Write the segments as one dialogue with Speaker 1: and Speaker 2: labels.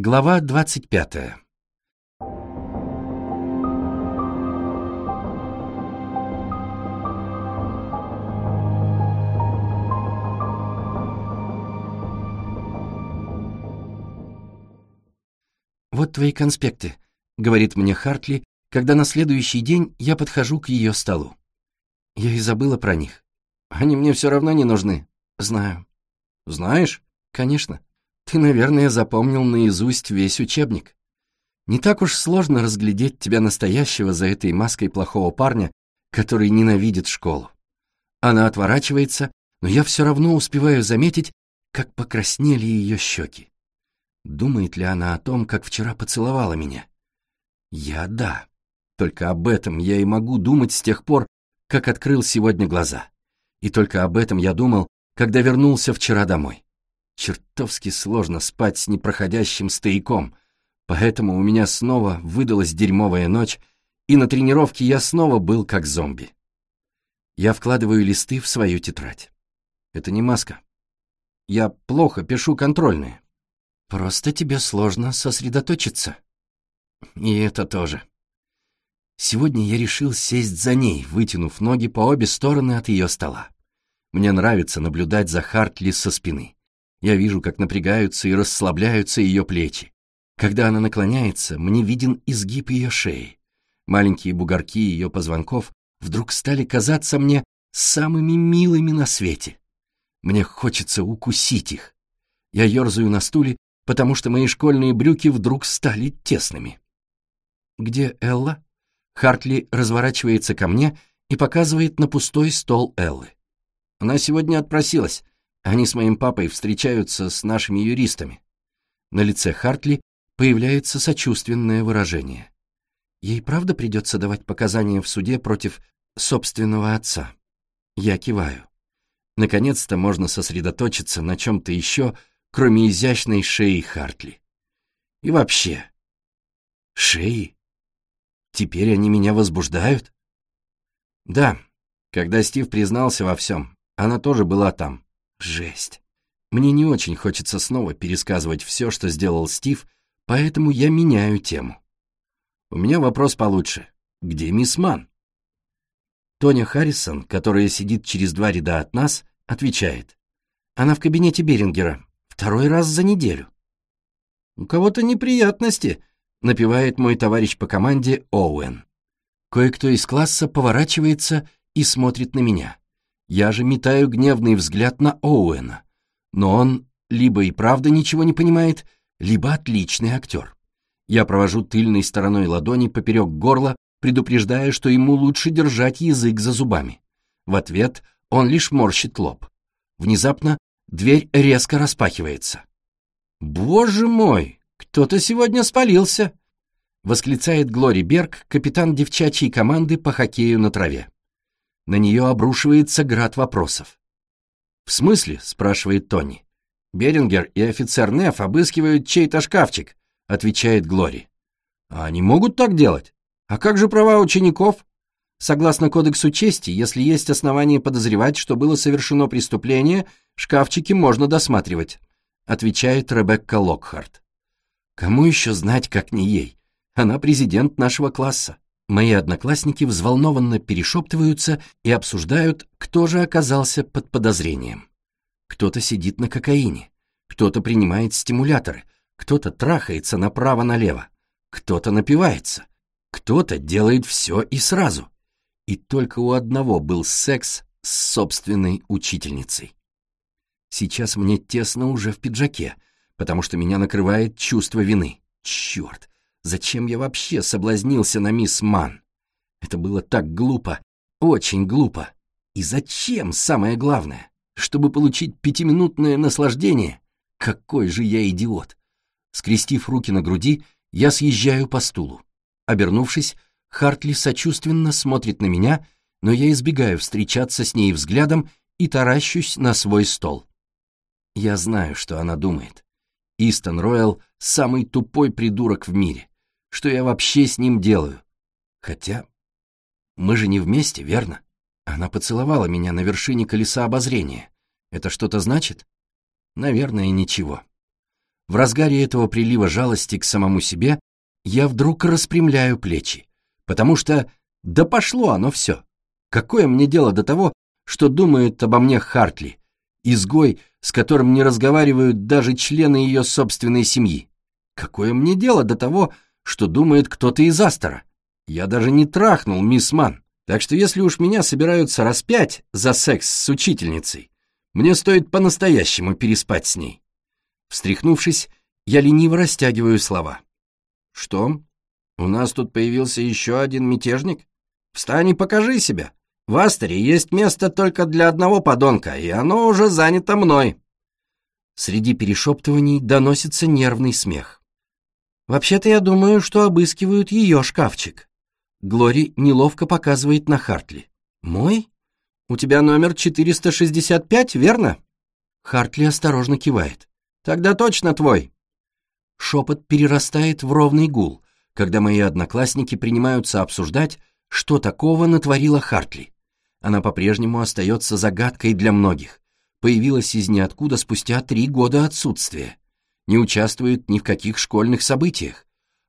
Speaker 1: Глава двадцать пятая. «Вот твои конспекты», — говорит мне Хартли, когда на следующий день я подхожу к ее столу. Я и забыла про них. Они мне все равно не нужны. Знаю. Знаешь? Конечно. Ты, наверное, запомнил наизусть весь учебник. Не так уж сложно разглядеть тебя настоящего за этой маской плохого парня, который ненавидит школу. Она отворачивается, но я все равно успеваю заметить, как покраснели ее щеки. Думает ли она о том, как вчера поцеловала меня? Я — да. Только об этом я и могу думать с тех пор, как открыл сегодня глаза. И только об этом я думал, когда вернулся вчера домой. Чертовски сложно спать с непроходящим стояком, поэтому у меня снова выдалась дерьмовая ночь, и на тренировке я снова был как зомби. Я вкладываю листы в свою тетрадь. Это не маска. Я плохо пишу контрольные. Просто тебе сложно сосредоточиться. И это тоже. Сегодня я решил сесть за ней, вытянув ноги по обе стороны от ее стола. Мне нравится наблюдать за Хартли со спины. Я вижу, как напрягаются и расслабляются ее плечи. Когда она наклоняется, мне виден изгиб ее шеи. Маленькие бугорки ее позвонков вдруг стали казаться мне самыми милыми на свете. Мне хочется укусить их. Я ерзаю на стуле, потому что мои школьные брюки вдруг стали тесными. «Где Элла?» Хартли разворачивается ко мне и показывает на пустой стол Эллы. Она сегодня отпросилась. Они с моим папой встречаются с нашими юристами. На лице Хартли появляется сочувственное выражение. Ей правда придется давать показания в суде против собственного отца? Я киваю. Наконец-то можно сосредоточиться на чем-то еще, кроме изящной шеи Хартли. И вообще, шеи? Теперь они меня возбуждают? Да, когда Стив признался во всем, она тоже была там. Жесть. Мне не очень хочется снова пересказывать все, что сделал Стив, поэтому я меняю тему. У меня вопрос получше. Где мисс Ман? Тоня Харрисон, которая сидит через два ряда от нас, отвечает. Она в кабинете Берингера. Второй раз за неделю. У кого-то неприятности, напевает мой товарищ по команде Оуэн. Кое-кто из класса поворачивается и смотрит на меня. Я же метаю гневный взгляд на Оуэна. Но он либо и правда ничего не понимает, либо отличный актер. Я провожу тыльной стороной ладони поперек горла, предупреждая, что ему лучше держать язык за зубами. В ответ он лишь морщит лоб. Внезапно дверь резко распахивается. «Боже мой, кто-то сегодня спалился!» — восклицает Глори Берг, капитан девчачьей команды по хоккею на траве. На нее обрушивается град вопросов. «В смысле?» — спрашивает Тони. «Берингер и офицер Неф обыскивают чей-то шкафчик», — отвечает Глори. «А они могут так делать? А как же права учеников?» Согласно Кодексу чести, если есть основания подозревать, что было совершено преступление, шкафчики можно досматривать, отвечает Ребекка Локхарт. Кому еще знать, как не ей? Она президент нашего класса. Мои одноклассники взволнованно перешептываются и обсуждают, кто же оказался под подозрением. Кто-то сидит на кокаине, кто-то принимает стимуляторы, кто-то трахается направо-налево, кто-то напивается, кто-то делает все и сразу. И только у одного был секс с собственной учительницей. Сейчас мне тесно уже в пиджаке, потому что меня накрывает чувство вины. Черт, Зачем я вообще соблазнился на мисс Ман? Это было так глупо, очень глупо. И зачем, самое главное? Чтобы получить пятиминутное наслаждение? Какой же я идиот! Скрестив руки на груди, я съезжаю по стулу. Обернувшись, Хартли сочувственно смотрит на меня, но я избегаю встречаться с ней взглядом и таращусь на свой стол. Я знаю, что она думает. Истон Ройл — самый тупой придурок в мире. Что я вообще с ним делаю? Хотя мы же не вместе, верно? Она поцеловала меня на вершине колеса обозрения. Это что-то значит? Наверное, ничего. В разгаре этого прилива жалости к самому себе я вдруг распрямляю плечи, потому что да пошло оно все. Какое мне дело до того, что думает обо мне Хартли, изгой, с которым не разговаривают даже члены ее собственной семьи? Какое мне дело до того, что думает кто-то из Астора? Я даже не трахнул мисс Ман, так что если уж меня собираются распять за секс с учительницей, мне стоит по-настоящему переспать с ней. Встряхнувшись, я лениво растягиваю слова. «Что? У нас тут появился еще один мятежник? Встань и покажи себя. В Астере есть место только для одного подонка, и оно уже занято мной». Среди перешептываний доносится нервный смех. «Вообще-то я думаю, что обыскивают ее шкафчик». Глори неловко показывает на Хартли. «Мой? У тебя номер 465, верно?» Хартли осторожно кивает. Тогда точно твой. Шепот перерастает в ровный гул, когда мои одноклассники принимаются обсуждать, что такого натворила Хартли. Она по-прежнему остается загадкой для многих. Появилась из ниоткуда спустя три года отсутствия. Не участвует ни в каких школьных событиях.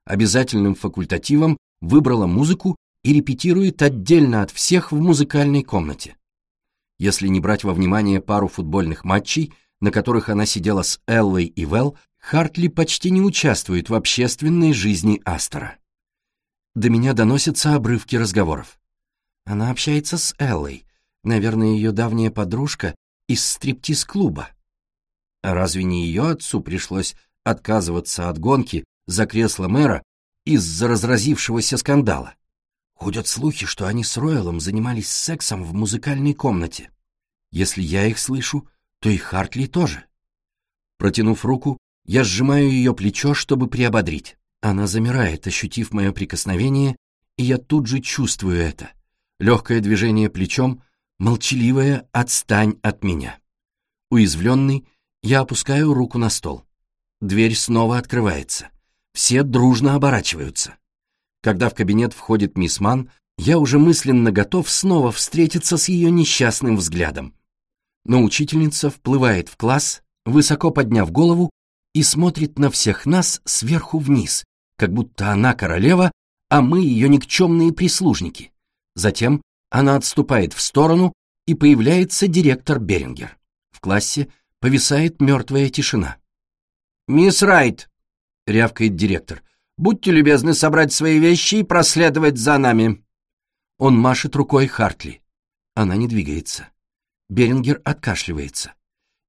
Speaker 1: Обязательным факультативом выбрала музыку и репетирует отдельно от всех в музыкальной комнате. Если не брать во внимание пару футбольных матчей – на которых она сидела с Эллой и Вэл, Хартли почти не участвует в общественной жизни Астора. До меня доносятся обрывки разговоров. Она общается с Эллой, наверное, ее давняя подружка из стриптиз-клуба. Разве не ее отцу пришлось отказываться от гонки за кресло мэра из-за разразившегося скандала? Ходят слухи, что они с Ройлом занимались сексом в музыкальной комнате. Если я их слышу, то и Хартли тоже. Протянув руку, я сжимаю ее плечо, чтобы приободрить. Она замирает, ощутив мое прикосновение, и я тут же чувствую это. Легкое движение плечом, молчаливое «отстань от меня». Уязвленный, я опускаю руку на стол. Дверь снова открывается. Все дружно оборачиваются. Когда в кабинет входит мисс Ман, я уже мысленно готов снова встретиться с ее несчастным взглядом но учительница вплывает в класс, высоко подняв голову, и смотрит на всех нас сверху вниз, как будто она королева, а мы ее никчемные прислужники. Затем она отступает в сторону, и появляется директор Берингер. В классе повисает мертвая тишина. «Мисс Райт», — рявкает директор, — «будьте любезны собрать свои вещи и проследовать за нами». Он машет рукой Хартли. Она не двигается. Берингер откашливается.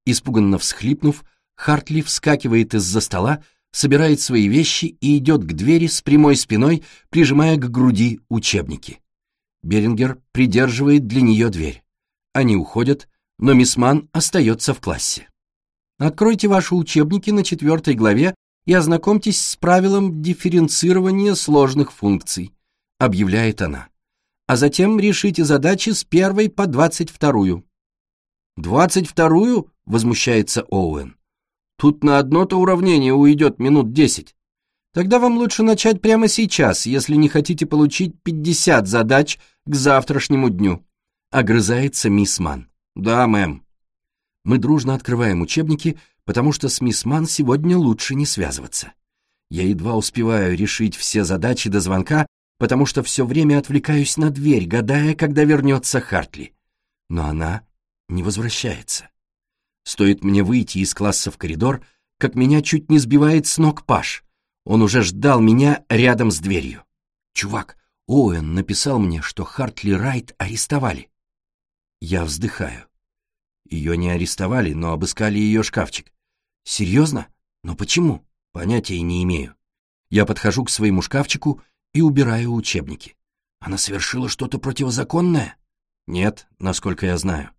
Speaker 1: Испуганно всхлипнув, Хартли вскакивает из-за стола, собирает свои вещи и идет к двери с прямой спиной, прижимая к груди учебники. Берингер придерживает для нее дверь. Они уходят, но мисс Ман остается в классе. Откройте ваши учебники на четвертой главе и ознакомьтесь с правилом дифференцирования сложных функций, объявляет она. А затем решите задачи с первой по двадцать вторую. «Двадцать вторую?» — возмущается Оуэн. «Тут на одно-то уравнение уйдет минут десять. Тогда вам лучше начать прямо сейчас, если не хотите получить пятьдесят задач к завтрашнему дню», — огрызается мисс Ман. «Да, мэм». Мы дружно открываем учебники, потому что с мисс Ман сегодня лучше не связываться. Я едва успеваю решить все задачи до звонка, потому что все время отвлекаюсь на дверь, гадая, когда вернется Хартли. Но она не возвращается. Стоит мне выйти из класса в коридор, как меня чуть не сбивает с ног Паш. Он уже ждал меня рядом с дверью. «Чувак, Оуэн написал мне, что Хартли Райт арестовали». Я вздыхаю. Ее не арестовали, но обыскали ее шкафчик. Серьезно? Но почему? Понятия не имею. Я подхожу к своему шкафчику и убираю учебники. Она совершила что-то противозаконное? Нет, насколько я знаю.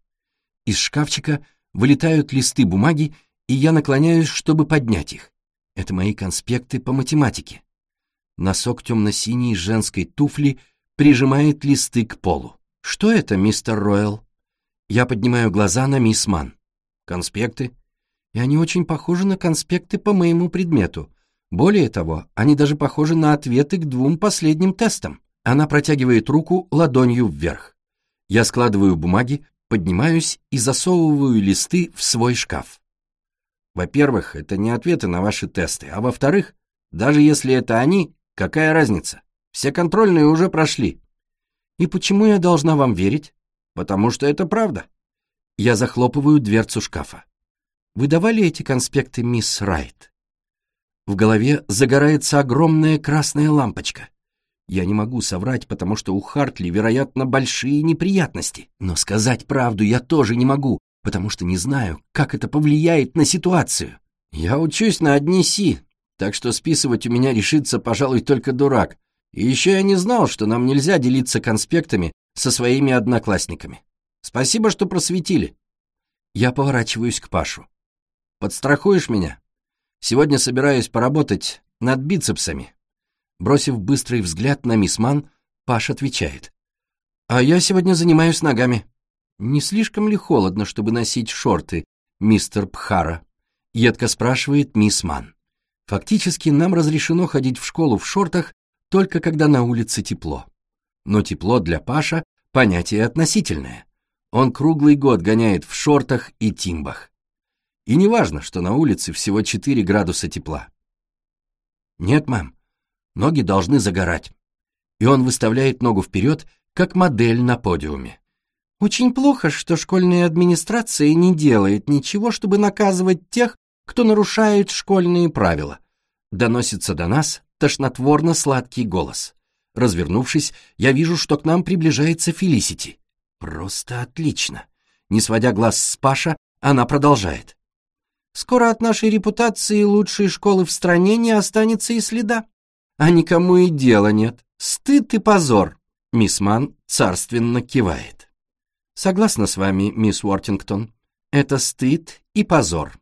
Speaker 1: Из шкафчика вылетают листы бумаги, и я наклоняюсь, чтобы поднять их. Это мои конспекты по математике. Носок темно-синей женской туфли прижимает листы к полу. Что это, мистер Ройл? Я поднимаю глаза на мисс Ман. Конспекты? И они очень похожи на конспекты по моему предмету. Более того, они даже похожи на ответы к двум последним тестам. Она протягивает руку ладонью вверх. Я складываю бумаги, поднимаюсь и засовываю листы в свой шкаф. Во-первых, это не ответы на ваши тесты, а во-вторых, даже если это они, какая разница? Все контрольные уже прошли. И почему я должна вам верить? Потому что это правда. Я захлопываю дверцу шкафа. Вы давали эти конспекты мисс Райт? В голове загорается огромная красная лампочка. Я не могу соврать, потому что у Хартли, вероятно, большие неприятности. Но сказать правду я тоже не могу, потому что не знаю, как это повлияет на ситуацию. Я учусь на одни Си, так что списывать у меня решится, пожалуй, только дурак. И еще я не знал, что нам нельзя делиться конспектами со своими одноклассниками. Спасибо, что просветили. Я поворачиваюсь к Пашу. Подстрахуешь меня? Сегодня собираюсь поработать над бицепсами. Бросив быстрый взгляд на мисс Ман, Паш отвечает. А я сегодня занимаюсь ногами. Не слишком ли холодно, чтобы носить шорты, мистер Пхара? Едко спрашивает мисс Ман. Фактически нам разрешено ходить в школу в шортах только когда на улице тепло. Но тепло для Паша – понятие относительное. Он круглый год гоняет в шортах и тимбах. И не важно, что на улице всего 4 градуса тепла. Нет, мам, ноги должны загорать. И он выставляет ногу вперед, как модель на подиуме. Очень плохо, что школьная администрация не делает ничего, чтобы наказывать тех, кто нарушает школьные правила. Доносится до нас тошнотворно-сладкий голос. Развернувшись, я вижу, что к нам приближается Фелисити. Просто отлично. Не сводя глаз с Паша, она продолжает. Скоро от нашей репутации лучшей школы в стране не останется и следа. А никому и дела нет. Стыд и позор. Мисс Ман царственно кивает. Согласна с вами, мисс Уортингтон. Это стыд и позор.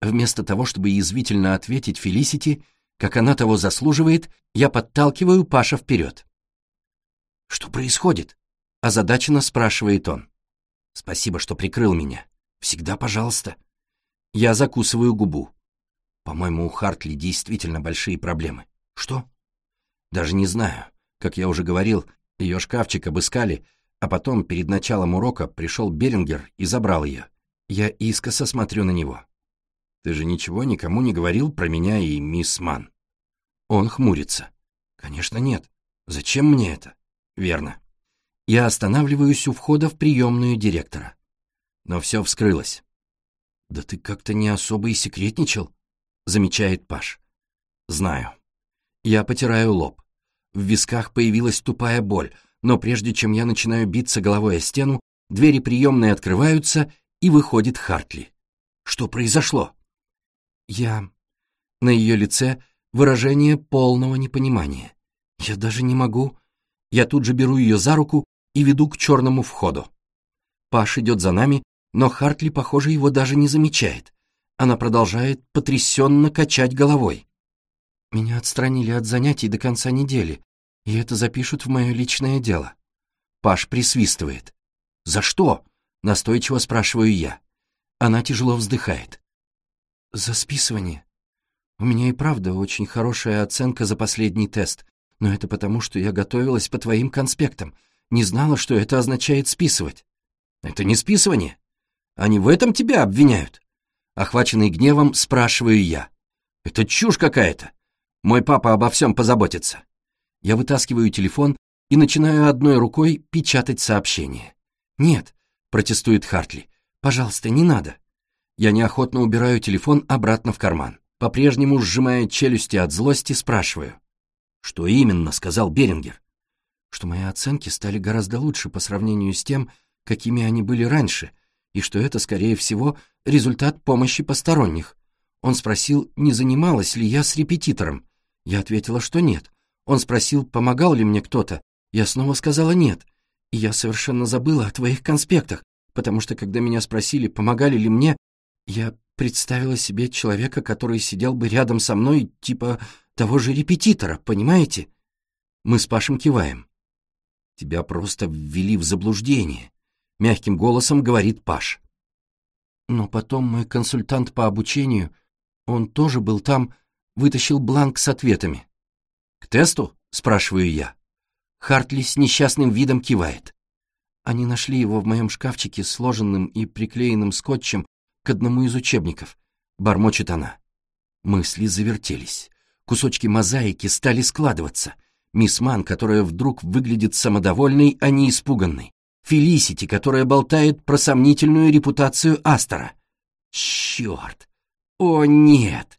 Speaker 1: Вместо того, чтобы язвительно ответить Фелисити, как она того заслуживает, я подталкиваю Паша вперед. Что происходит? Озадаченно спрашивает он. Спасибо, что прикрыл меня. Всегда пожалуйста. Я закусываю губу. По-моему, у Хартли действительно большие проблемы. Что? Даже не знаю. Как я уже говорил, ее шкафчик обыскали, а потом, перед началом урока, пришел Берингер и забрал ее. Я искоса смотрю на него. Ты же ничего никому не говорил про меня и мисс Ман? Он хмурится. Конечно, нет. Зачем мне это? Верно. Я останавливаюсь у входа в приемную директора. Но все вскрылось. «Да ты как-то не особо и секретничал», — замечает Паш. «Знаю». Я потираю лоб. В висках появилась тупая боль, но прежде чем я начинаю биться головой о стену, двери приемной открываются, и выходит Хартли. Что произошло? Я... На ее лице выражение полного непонимания. Я даже не могу... Я тут же беру ее за руку и веду к черному входу. Паш идет за нами, но Хартли, похоже, его даже не замечает. Она продолжает потрясенно качать головой. Меня отстранили от занятий до конца недели, и это запишут в мое личное дело. Паш присвистывает. «За что?» — настойчиво спрашиваю я. Она тяжело вздыхает. «За списывание. У меня и правда очень хорошая оценка за последний тест, но это потому, что я готовилась по твоим конспектам, не знала, что это означает списывать. Это не списывание. Они в этом тебя обвиняют. Охваченный гневом, спрашиваю я. Это чушь какая-то. Мой папа обо всем позаботится. Я вытаскиваю телефон и начинаю одной рукой печатать сообщение. «Нет», — протестует Хартли, — «пожалуйста, не надо». Я неохотно убираю телефон обратно в карман. По-прежнему, сжимая челюсти от злости, спрашиваю. «Что именно?» — сказал Берингер что мои оценки стали гораздо лучше по сравнению с тем, какими они были раньше, и что это, скорее всего, результат помощи посторонних. Он спросил, не занималась ли я с репетитором. Я ответила, что нет. Он спросил, помогал ли мне кто-то. Я снова сказала нет. И я совершенно забыла о твоих конспектах, потому что, когда меня спросили, помогали ли мне, я представила себе человека, который сидел бы рядом со мной, типа того же репетитора, понимаете? Мы с Пашем киваем. Тебя просто ввели в заблуждение, мягким голосом говорит Паш. Но потом мой консультант по обучению, он тоже был там, вытащил бланк с ответами. К тесту? спрашиваю я. Хартли с несчастным видом кивает. Они нашли его в моем шкафчике, сложенным и приклеенным скотчем к одному из учебников. бормочет она. Мысли завертелись. Кусочки мозаики стали складываться. Мисс Ман, которая вдруг выглядит самодовольной, а не испуганной. Фелисити, которая болтает про сомнительную репутацию Астора. Черт! О, нет!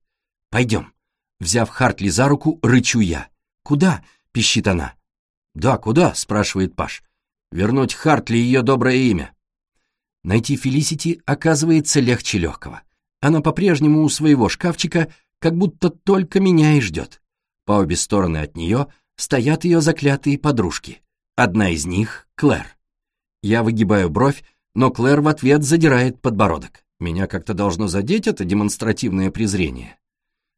Speaker 1: Пойдем. Взяв Хартли за руку, рычу я. Куда? пищит она. Да, куда? спрашивает Паш. Вернуть Хартли ее доброе имя. Найти Фелисити оказывается легче легкого. Она по-прежнему у своего шкафчика, как будто только меня и ждет. По обе стороны от нее стоят ее заклятые подружки. Одна из них — Клэр. Я выгибаю бровь, но Клэр в ответ задирает подбородок. Меня как-то должно задеть это демонстративное презрение.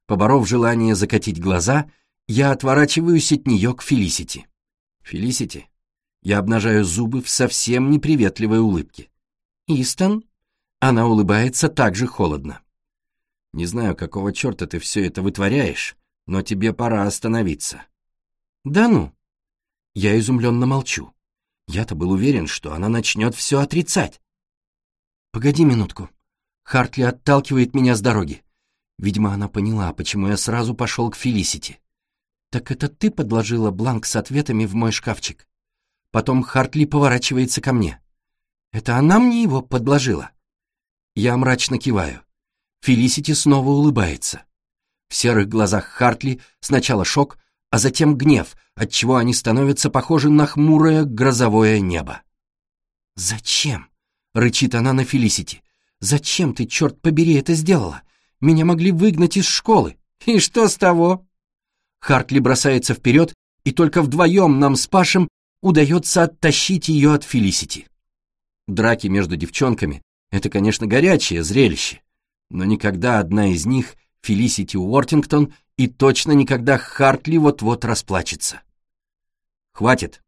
Speaker 1: Поборов желание закатить глаза, я отворачиваюсь от нее к Фелисити. Фелисити. Я обнажаю зубы в совсем неприветливой улыбке. «Истон?» Она улыбается так же холодно. «Не знаю, какого черта ты все это вытворяешь, но тебе пора остановиться». «Да ну?» Я изумленно молчу. Я-то был уверен, что она начнет все отрицать. «Погоди минутку». Хартли отталкивает меня с дороги. Видимо, она поняла, почему я сразу пошел к Фелисити. «Так это ты подложила бланк с ответами в мой шкафчик?» Потом Хартли поворачивается ко мне. Это она мне его подложила? Я мрачно киваю. Фелисити снова улыбается. В серых глазах Хартли сначала шок, а затем гнев, отчего они становятся похожи на хмурое грозовое небо. «Зачем?» — рычит она на Фелисити. «Зачем ты, черт побери, это сделала? Меня могли выгнать из школы. И что с того?» Хартли бросается вперед, и только вдвоем нам с Пашем удается оттащить ее от Фелисити. Драки между девчонками — это, конечно, горячее зрелище, но никогда одна из них, Фелисити Уортингтон, и точно никогда Хартли вот-вот расплачется. «Хватит!»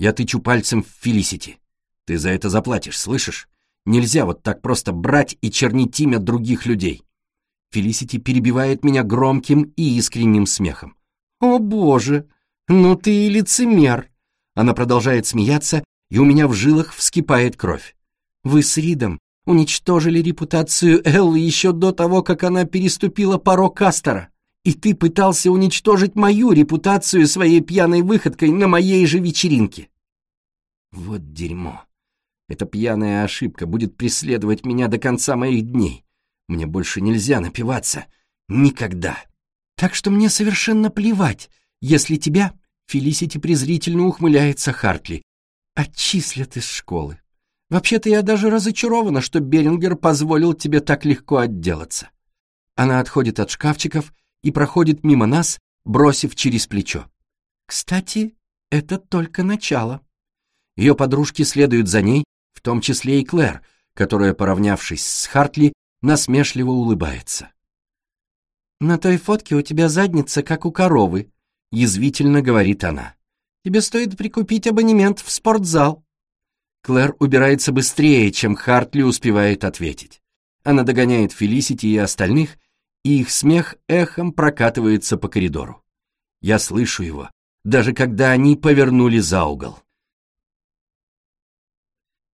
Speaker 1: Я тычу пальцем в Фелисити. Ты за это заплатишь, слышишь? Нельзя вот так просто брать и чернить имя других людей. Фелисити перебивает меня громким и искренним смехом. «О, боже! Ну ты и лицемер!» Она продолжает смеяться, и у меня в жилах вскипает кровь. Вы с Ридом уничтожили репутацию Эллы еще до того, как она переступила порог Кастера. И ты пытался уничтожить мою репутацию своей пьяной выходкой на моей же вечеринке. Вот дерьмо. Эта пьяная ошибка будет преследовать меня до конца моих дней. Мне больше нельзя напиваться. Никогда. Так что мне совершенно плевать, если тебя... Фелисити презрительно ухмыляется Хартли отчислят из школы. Вообще-то я даже разочарована, что Берингер позволил тебе так легко отделаться. Она отходит от шкафчиков и проходит мимо нас, бросив через плечо. Кстати, это только начало. Ее подружки следуют за ней, в том числе и Клэр, которая, поравнявшись с Хартли, насмешливо улыбается. «На той фотке у тебя задница, как у коровы», — язвительно говорит она. Тебе стоит прикупить абонемент в спортзал». Клэр убирается быстрее, чем Хартли успевает ответить. Она догоняет Фелисити и остальных, и их смех эхом прокатывается по коридору. Я слышу его, даже когда они повернули за угол.